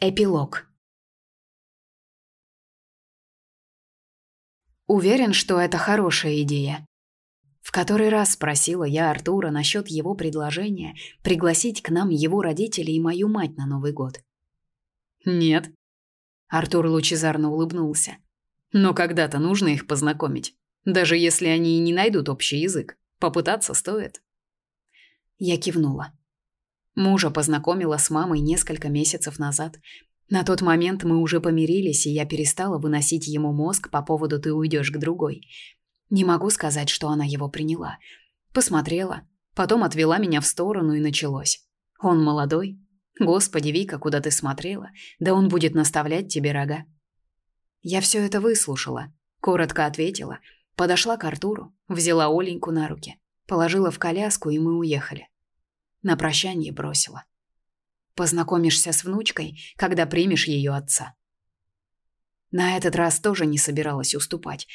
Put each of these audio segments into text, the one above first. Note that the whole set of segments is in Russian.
Эпилог. Уверен, что это хорошая идея. В который раз спросила я Артура насчет его предложения пригласить к нам его родителей и мою мать на Новый год. Нет. Артур лучезарно улыбнулся. Но когда-то нужно их познакомить. Даже если они и не найдут общий язык, попытаться стоит. Я кивнула. Мужа познакомила с мамой несколько месяцев назад. На тот момент мы уже помирились, и я перестала выносить ему мозг по поводу «ты уйдешь к другой». Не могу сказать, что она его приняла. Посмотрела, потом отвела меня в сторону и началось. Он молодой. Господи, Вика, куда ты смотрела? Да он будет наставлять тебе рога. Я все это выслушала, коротко ответила, подошла к Артуру, взяла Оленьку на руки, положила в коляску, и мы уехали на прощание бросила. Познакомишься с внучкой, когда примешь ее отца. На этот раз тоже не собиралась уступать.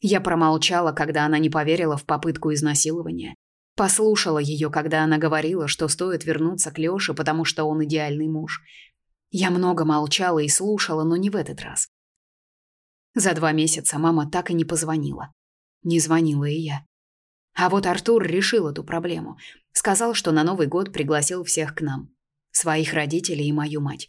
Я промолчала, когда она не поверила в попытку изнасилования. Послушала ее, когда она говорила, что стоит вернуться к Лёше, потому что он идеальный муж. Я много молчала и слушала, но не в этот раз. За два месяца мама так и не позвонила. Не звонила и я. А вот Артур решил эту проблему. Сказал, что на Новый год пригласил всех к нам. Своих родителей и мою мать.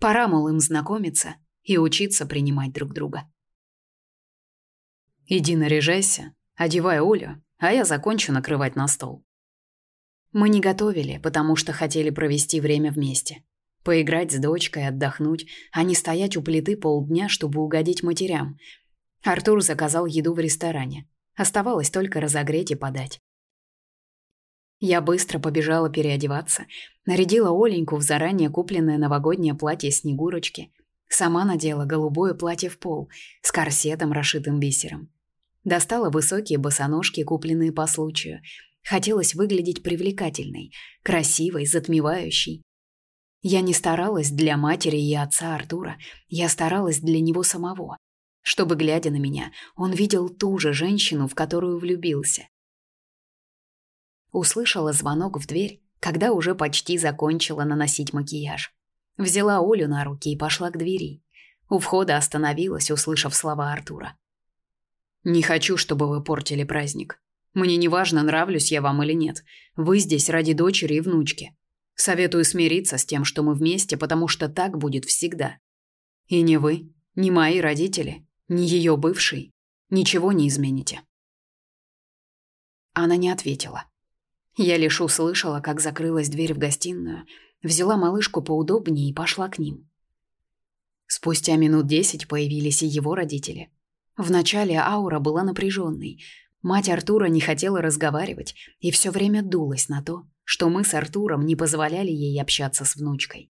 Пора, мол, им знакомиться и учиться принимать друг друга. «Иди наряжайся, одевай Олю, а я закончу накрывать на стол». Мы не готовили, потому что хотели провести время вместе. Поиграть с дочкой, отдохнуть, а не стоять у плиты полдня, чтобы угодить матерям. Артур заказал еду в ресторане. Оставалось только разогреть и подать. Я быстро побежала переодеваться, нарядила Оленьку в заранее купленное новогоднее платье Снегурочки. Сама надела голубое платье в пол с корсетом, расшитым бисером. Достала высокие босоножки, купленные по случаю. Хотелось выглядеть привлекательной, красивой, затмевающей. Я не старалась для матери и отца Артура, я старалась для него самого чтобы, глядя на меня, он видел ту же женщину, в которую влюбился. Услышала звонок в дверь, когда уже почти закончила наносить макияж. Взяла Олю на руки и пошла к двери. У входа остановилась, услышав слова Артура. «Не хочу, чтобы вы портили праздник. Мне не важно, нравлюсь я вам или нет. Вы здесь ради дочери и внучки. Советую смириться с тем, что мы вместе, потому что так будет всегда. И не вы, не мои родители, ни ее бывший, ничего не измените. Она не ответила. Я лишь услышала, как закрылась дверь в гостиную, взяла малышку поудобнее и пошла к ним. Спустя минут десять появились и его родители. Вначале аура была напряженной. Мать Артура не хотела разговаривать и все время дулась на то, что мы с Артуром не позволяли ей общаться с внучкой.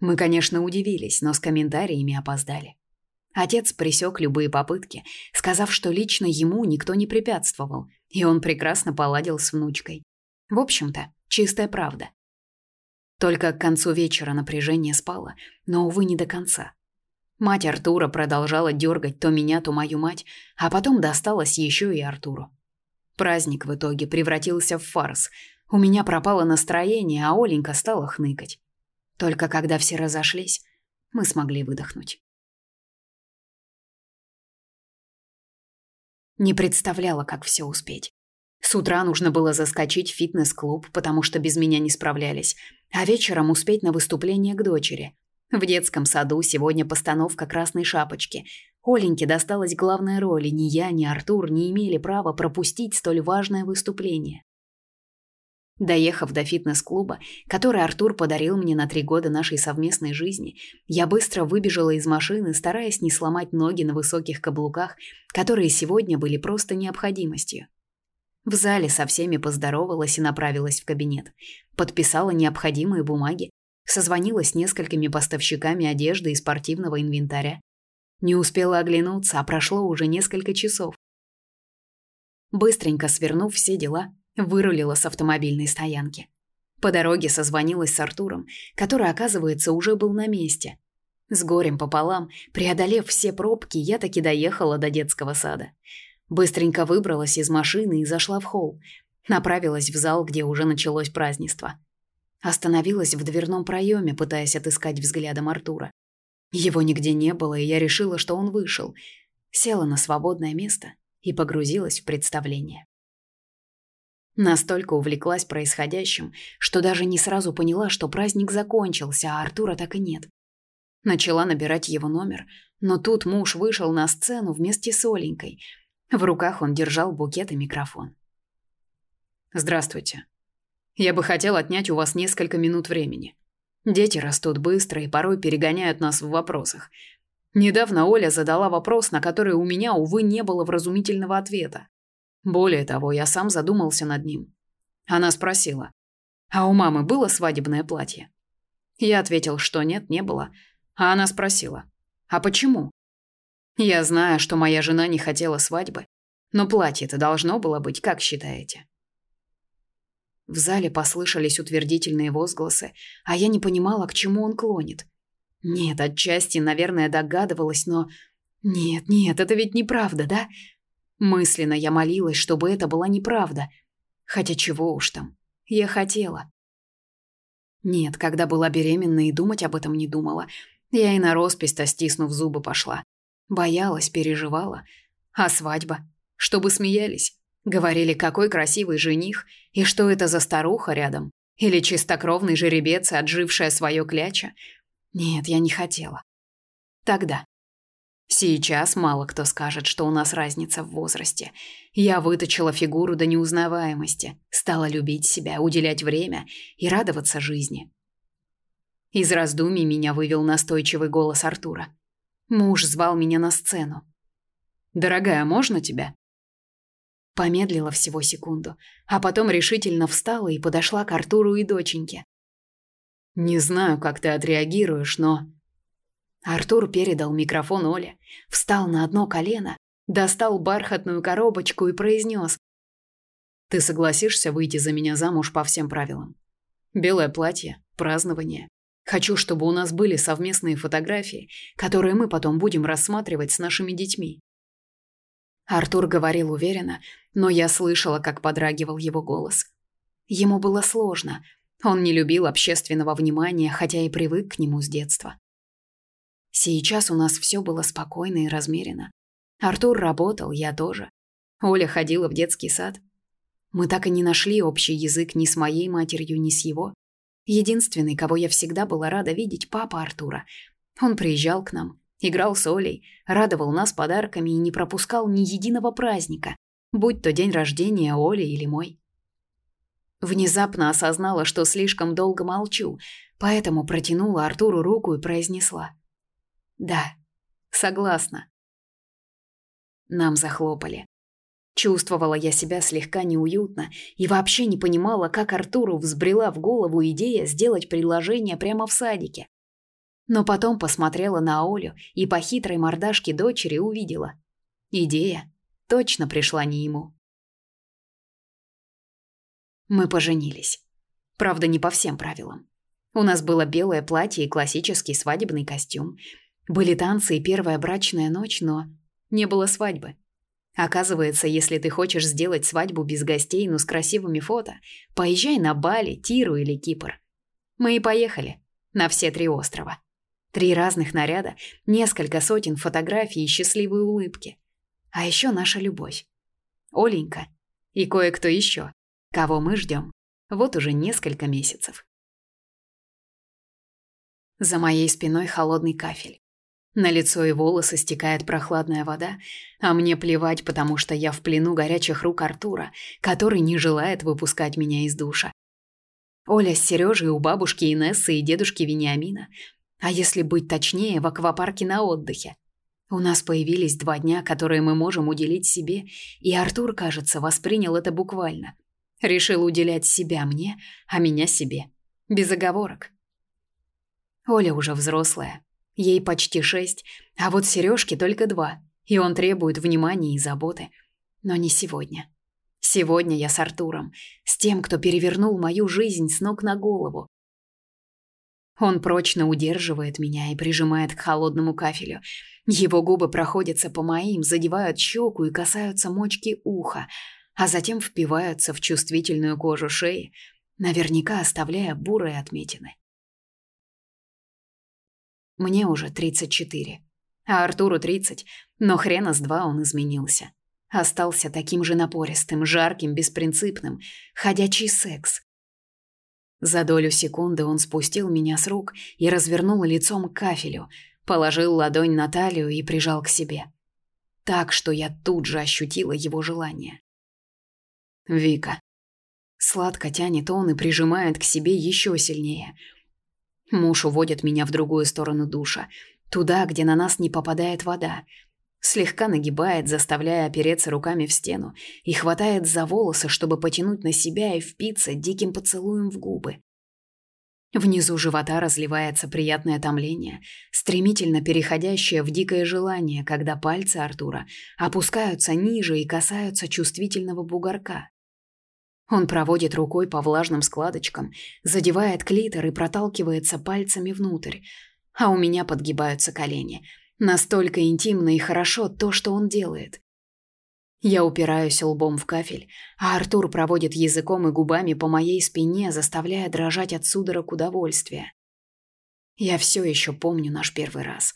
Мы, конечно, удивились, но с комментариями опоздали. Отец пресек любые попытки, сказав, что лично ему никто не препятствовал, и он прекрасно поладил с внучкой. В общем-то, чистая правда. Только к концу вечера напряжение спало, но, увы, не до конца. Мать Артура продолжала дергать то меня, то мою мать, а потом досталось еще и Артуру. Праздник в итоге превратился в фарс. У меня пропало настроение, а Оленька стала хныкать. Только когда все разошлись, мы смогли выдохнуть. не представляла, как все успеть. С утра нужно было заскочить в фитнес-клуб, потому что без меня не справлялись, а вечером успеть на выступление к дочери. В детском саду сегодня постановка «Красной шапочки». Оленьке досталась главная роль, и ни я, ни Артур не имели права пропустить столь важное выступление. Доехав до фитнес-клуба, который Артур подарил мне на три года нашей совместной жизни, я быстро выбежала из машины, стараясь не сломать ноги на высоких каблуках, которые сегодня были просто необходимостью. В зале со всеми поздоровалась и направилась в кабинет. Подписала необходимые бумаги, созвонилась с несколькими поставщиками одежды и спортивного инвентаря. Не успела оглянуться, а прошло уже несколько часов. Быстренько свернув все дела, вырулила с автомобильной стоянки. По дороге созвонилась с Артуром, который, оказывается, уже был на месте. С горем пополам, преодолев все пробки, я таки доехала до детского сада. Быстренько выбралась из машины и зашла в холл. Направилась в зал, где уже началось празднество. Остановилась в дверном проеме, пытаясь отыскать взглядом Артура. Его нигде не было, и я решила, что он вышел. Села на свободное место и погрузилась в представление. Настолько увлеклась происходящим, что даже не сразу поняла, что праздник закончился, а Артура так и нет. Начала набирать его номер, но тут муж вышел на сцену вместе с Оленькой. В руках он держал букет и микрофон. «Здравствуйте. Я бы хотел отнять у вас несколько минут времени. Дети растут быстро и порой перегоняют нас в вопросах. Недавно Оля задала вопрос, на который у меня, увы, не было вразумительного ответа. Более того, я сам задумался над ним. Она спросила, «А у мамы было свадебное платье?» Я ответил, что нет, не было. А она спросила, «А почему?» Я знаю, что моя жена не хотела свадьбы, но платье-то должно было быть, как считаете? В зале послышались утвердительные возгласы, а я не понимала, к чему он клонит. Нет, отчасти, наверное, догадывалась, но... Нет, нет, это ведь неправда, да? Мысленно я молилась, чтобы это была неправда. Хотя чего уж там. Я хотела. Нет, когда была беременна и думать об этом не думала. Я и на роспись-то, стиснув зубы, пошла. Боялась, переживала. А свадьба? Чтобы смеялись. Говорили, какой красивый жених, и что это за старуха рядом. Или чистокровный жеребец, отжившая свое кляча. Нет, я не хотела. Тогда. Сейчас мало кто скажет, что у нас разница в возрасте. Я выточила фигуру до неузнаваемости, стала любить себя, уделять время и радоваться жизни. Из раздумий меня вывел настойчивый голос Артура. Муж звал меня на сцену. «Дорогая, можно тебя?» Помедлила всего секунду, а потом решительно встала и подошла к Артуру и доченьке. «Не знаю, как ты отреагируешь, но Артур передал микрофон Оле, встал на одно колено, достал бархатную коробочку и произнес. «Ты согласишься выйти за меня замуж по всем правилам? Белое платье, празднование. Хочу, чтобы у нас были совместные фотографии, которые мы потом будем рассматривать с нашими детьми». Артур говорил уверенно, но я слышала, как подрагивал его голос. Ему было сложно. Он не любил общественного внимания, хотя и привык к нему с детства. Сейчас у нас все было спокойно и размеренно. Артур работал, я тоже. Оля ходила в детский сад. Мы так и не нашли общий язык ни с моей матерью, ни с его. Единственный, кого я всегда была рада видеть, папа Артура. Он приезжал к нам, играл с Олей, радовал нас подарками и не пропускал ни единого праздника, будь то день рождения Оли или мой. Внезапно осознала, что слишком долго молчу, поэтому протянула Артуру руку и произнесла. Да, согласна. Нам захлопали. Чувствовала я себя слегка неуютно и вообще не понимала, как Артуру взбрела в голову идея сделать предложение прямо в садике. Но потом посмотрела на Олю и по хитрой мордашке дочери увидела. Идея точно пришла не ему. Мы поженились. Правда, не по всем правилам. У нас было белое платье и классический свадебный костюм – были танцы и первая брачная ночь, но не было свадьбы. Оказывается, если ты хочешь сделать свадьбу без гостей, но с красивыми фото, поезжай на Бали, Тиру или Кипр. Мы и поехали. На все три острова. Три разных наряда, несколько сотен фотографий и счастливые улыбки. А еще наша любовь. Оленька. И кое-кто еще. Кого мы ждем. Вот уже несколько месяцев. За моей спиной холодный кафель. На лицо и волосы стекает прохладная вода, а мне плевать, потому что я в плену горячих рук Артура, который не желает выпускать меня из душа. Оля с Сережей у бабушки Инессы и дедушки Вениамина. А если быть точнее, в аквапарке на отдыхе. У нас появились два дня, которые мы можем уделить себе, и Артур, кажется, воспринял это буквально. Решил уделять себя мне, а меня себе. Без оговорок. Оля уже взрослая, Ей почти шесть, а вот Сережки только два, и он требует внимания и заботы. Но не сегодня. Сегодня я с Артуром, с тем, кто перевернул мою жизнь с ног на голову. Он прочно удерживает меня и прижимает к холодному кафелю. Его губы проходятся по моим, задевают щеку и касаются мочки уха, а затем впиваются в чувствительную кожу шеи, наверняка оставляя бурые отметины. Мне уже 34. А Артуру 30. Но хрена с два он изменился. Остался таким же напористым, жарким, беспринципным. Ходячий секс. За долю секунды он спустил меня с рук и развернул лицом к кафелю, положил ладонь на талию и прижал к себе. Так, что я тут же ощутила его желание. «Вика». Сладко тянет он и прижимает к себе еще сильнее – Муж уводит меня в другую сторону душа, туда, где на нас не попадает вода. Слегка нагибает, заставляя опереться руками в стену, и хватает за волосы, чтобы потянуть на себя и впиться диким поцелуем в губы. Внизу живота разливается приятное томление, стремительно переходящее в дикое желание, когда пальцы Артура опускаются ниже и касаются чувствительного бугорка. Он проводит рукой по влажным складочкам, задевает клитор и проталкивается пальцами внутрь. А у меня подгибаются колени. Настолько интимно и хорошо то, что он делает. Я упираюсь лбом в кафель, а Артур проводит языком и губами по моей спине, заставляя дрожать от судорог удовольствия. Я все еще помню наш первый раз.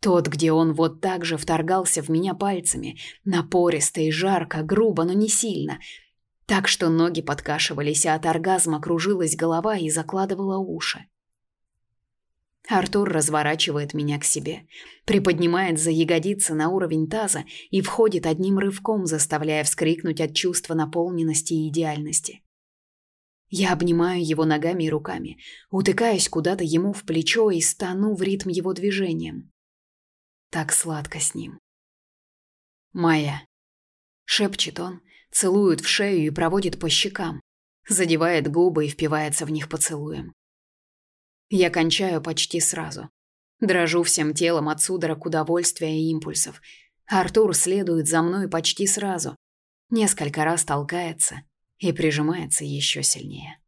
Тот, где он вот так же вторгался в меня пальцами, напористо и жарко, грубо, но не сильно — так что ноги подкашивались, а от оргазма кружилась голова и закладывала уши. Артур разворачивает меня к себе, приподнимает за ягодицы на уровень таза и входит одним рывком, заставляя вскрикнуть от чувства наполненности и идеальности. Я обнимаю его ногами и руками, утыкаюсь куда-то ему в плечо и стану в ритм его движением. Так сладко с ним. «Майя», — шепчет он, целует в шею и проводит по щекам, задевает губы и впивается в них поцелуем. Я кончаю почти сразу. Дрожу всем телом от судорог удовольствия и импульсов. Артур следует за мной почти сразу. Несколько раз толкается и прижимается еще сильнее.